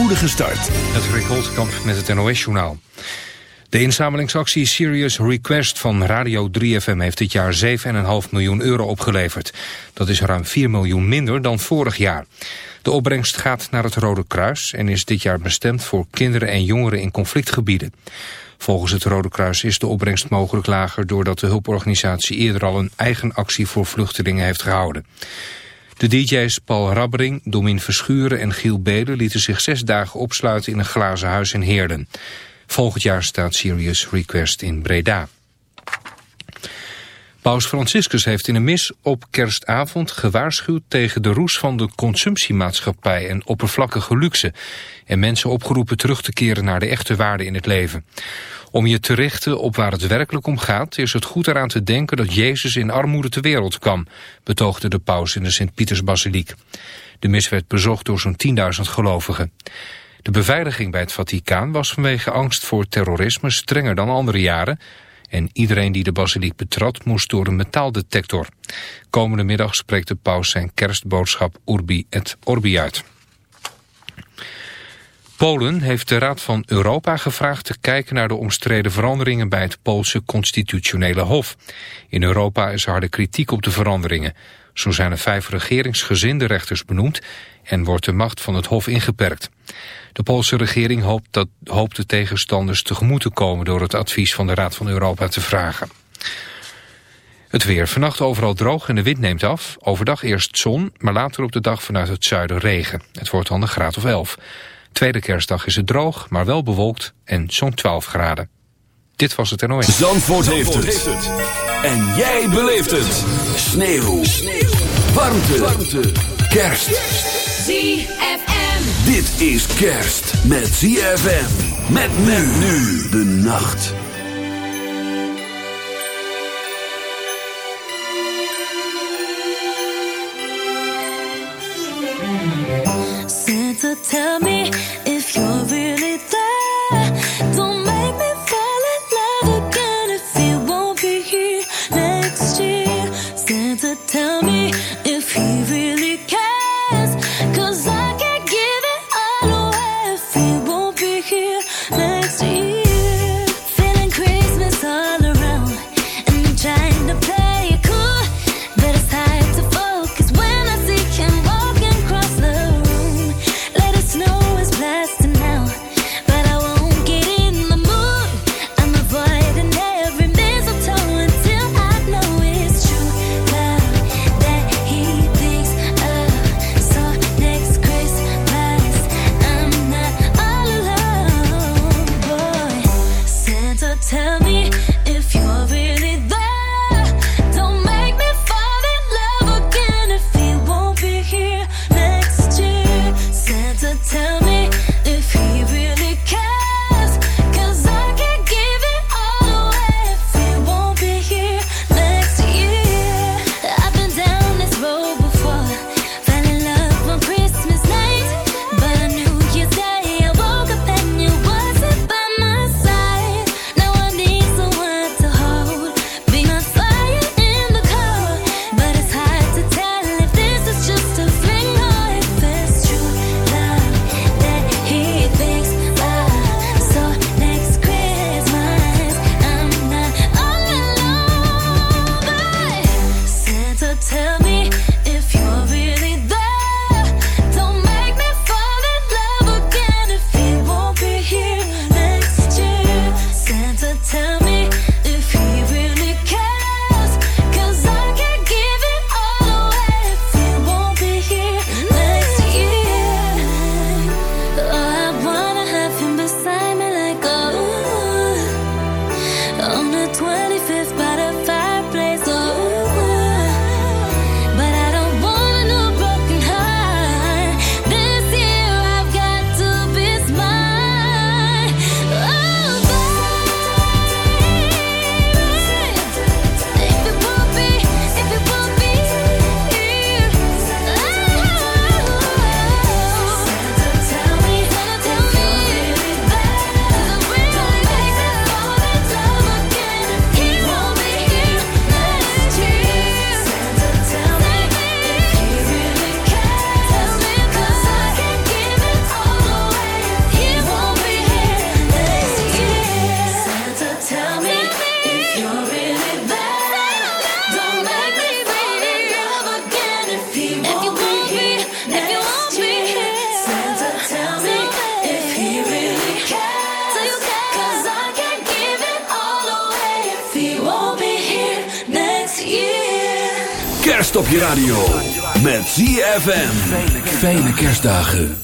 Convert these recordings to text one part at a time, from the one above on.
spoedige start. Het Rick Holtkamp met het NOS-journaal. De inzamelingsactie Serious Request van Radio 3FM heeft dit jaar 7,5 miljoen euro opgeleverd. Dat is ruim 4 miljoen minder dan vorig jaar. De opbrengst gaat naar het Rode Kruis en is dit jaar bestemd voor kinderen en jongeren in conflictgebieden. Volgens het Rode Kruis is de opbrengst mogelijk lager doordat de hulporganisatie eerder al een eigen actie voor vluchtelingen heeft gehouden. De DJ's Paul Rabbering, Domin Verschuren en Giel Beden lieten zich zes dagen opsluiten in een glazen huis in Heerden. Volgend jaar staat Serious Request in Breda. Paus Franciscus heeft in een mis op kerstavond gewaarschuwd tegen de roes van de consumptiemaatschappij en oppervlakkige luxe en mensen opgeroepen terug te keren naar de echte waarden in het leven. Om je te richten op waar het werkelijk om gaat is het goed eraan te denken dat Jezus in armoede ter wereld kwam, betoogde de paus in de Sint-Pietersbasiliek. De mis werd bezocht door zo'n 10.000 gelovigen. De beveiliging bij het Vaticaan was vanwege angst voor terrorisme strenger dan andere jaren en iedereen die de basiliek betrad moest door een metaaldetector. Komende middag spreekt de paus zijn kerstboodschap Urbi et Orbi uit. Polen heeft de Raad van Europa gevraagd te kijken naar de omstreden veranderingen bij het Poolse constitutionele hof. In Europa is harde kritiek op de veranderingen. Zo zijn er vijf regeringsgezinde rechters benoemd en wordt de macht van het hof ingeperkt. De Poolse regering hoopt, dat, hoopt de tegenstanders tegemoet te komen door het advies van de Raad van Europa te vragen. Het weer. Vannacht overal droog en de wind neemt af. Overdag eerst zon, maar later op de dag vanuit het zuiden regen. Het wordt dan een graad of 11. Tweede kerstdag is het droog, maar wel bewolkt en zo'n 12 graden. Dit was het NOS. Zandvoort, Zandvoort heeft, het. En jij beleeft het. Sneeuw. Sneeuw. Warmte. Warmte. Kerst. ZFM. Dit is kerst met ZFM. Met men nu de nacht. Kerstdagen.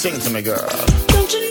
sing to me, girl. Don't you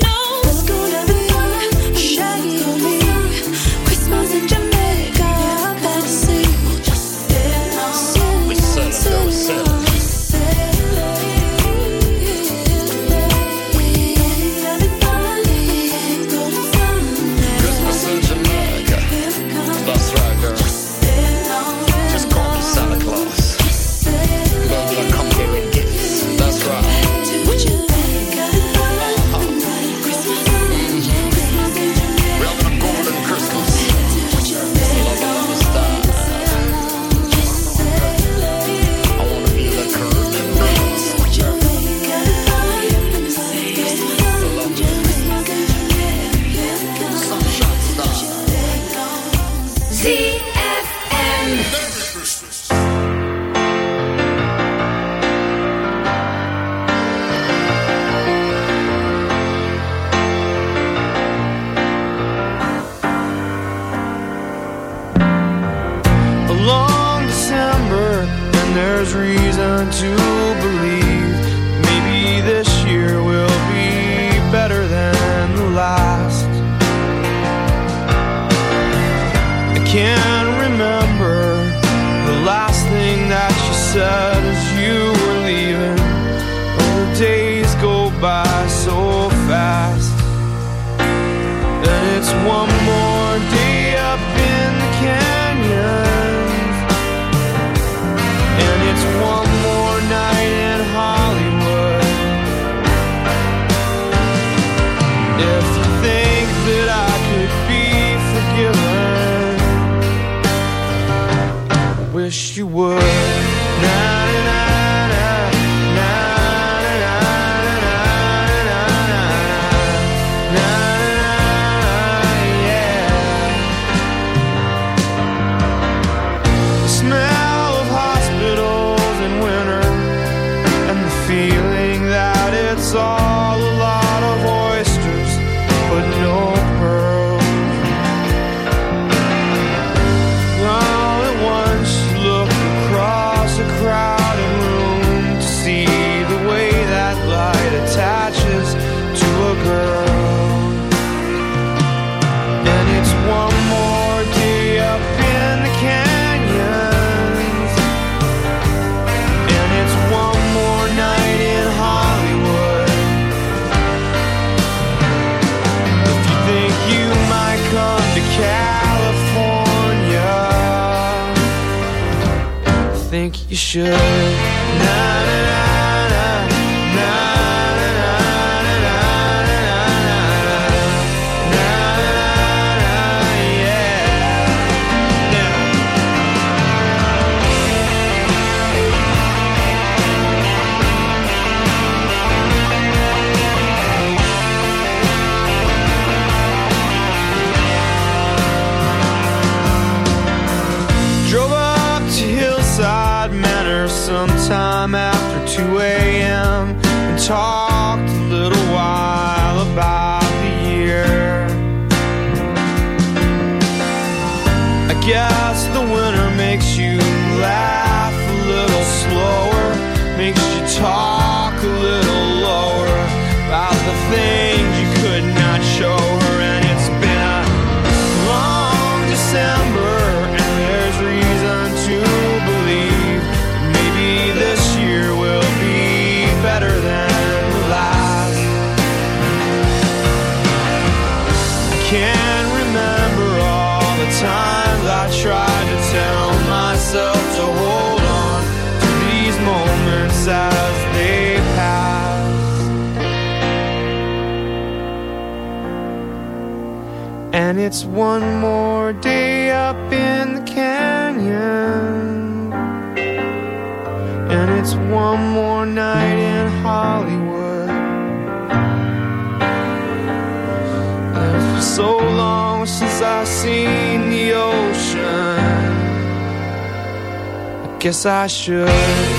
wish you would now. Guess I should.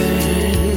away.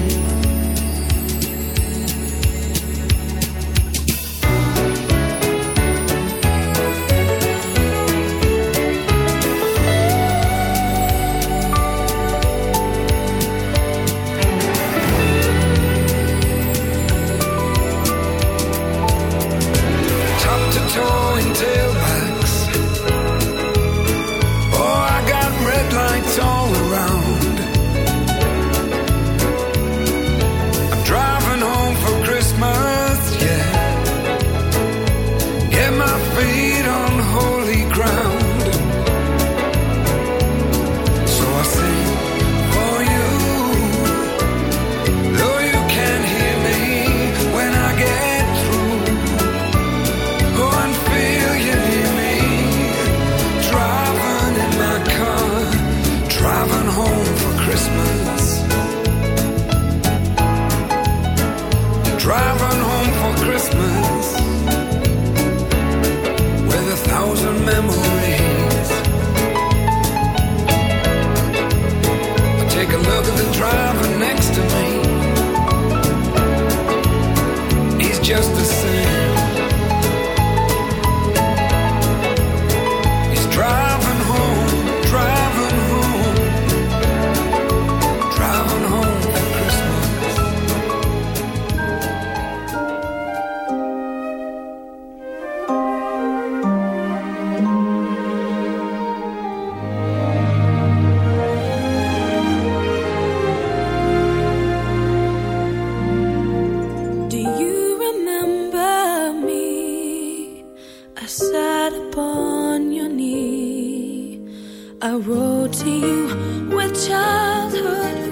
flat upon your knee. I wrote to you with childhood.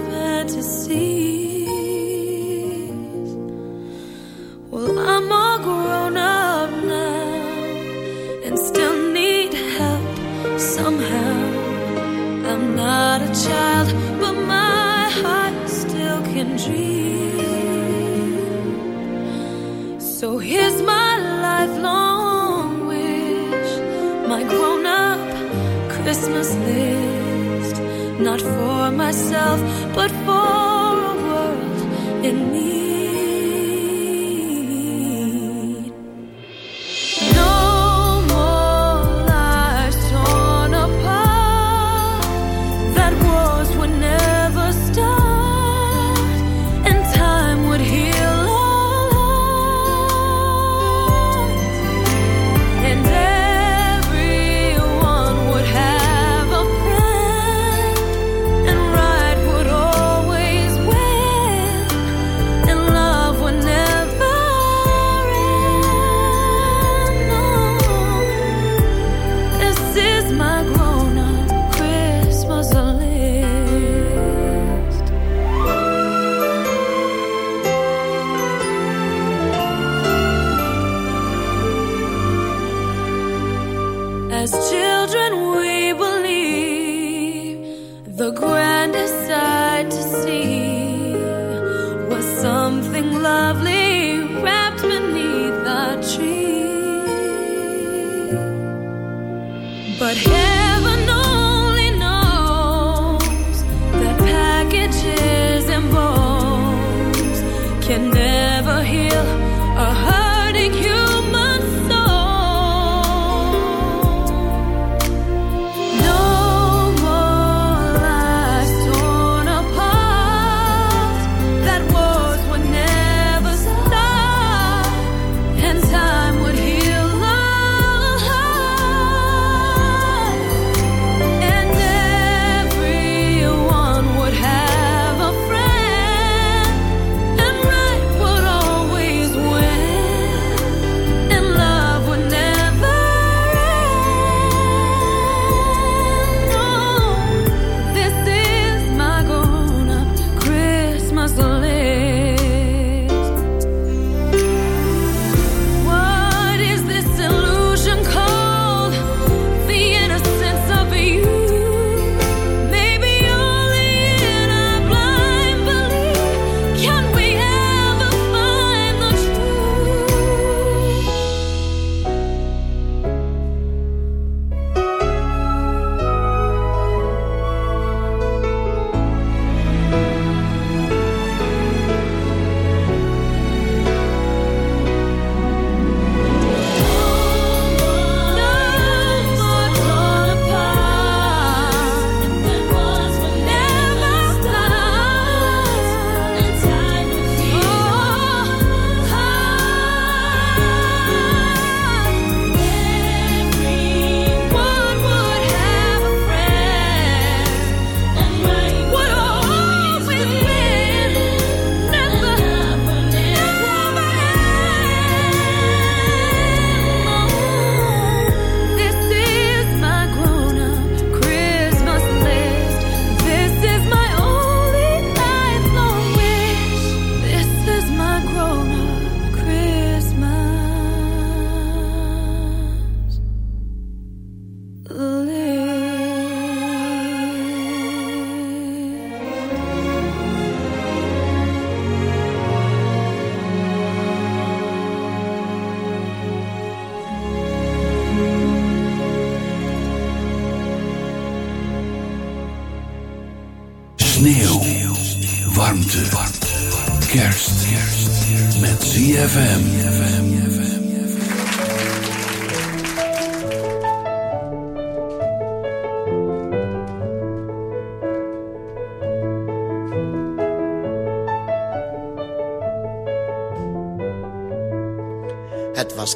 list, not for myself, but for a world in need. 텐데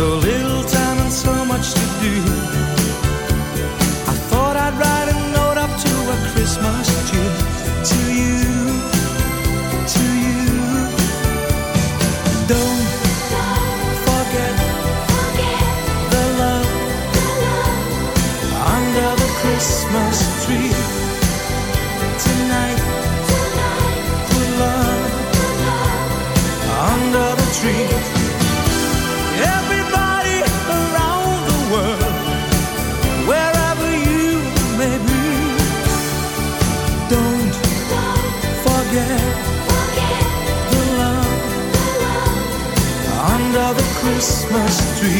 So little time Christmas tree.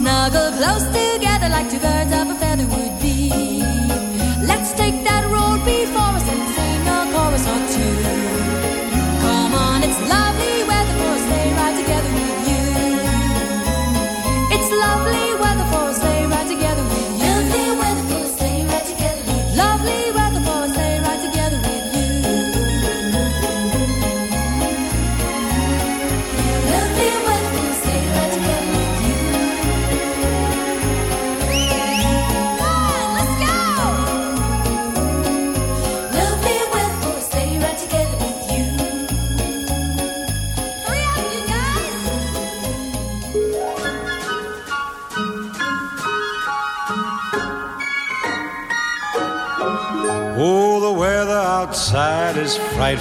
Snuggled close together like two birds of a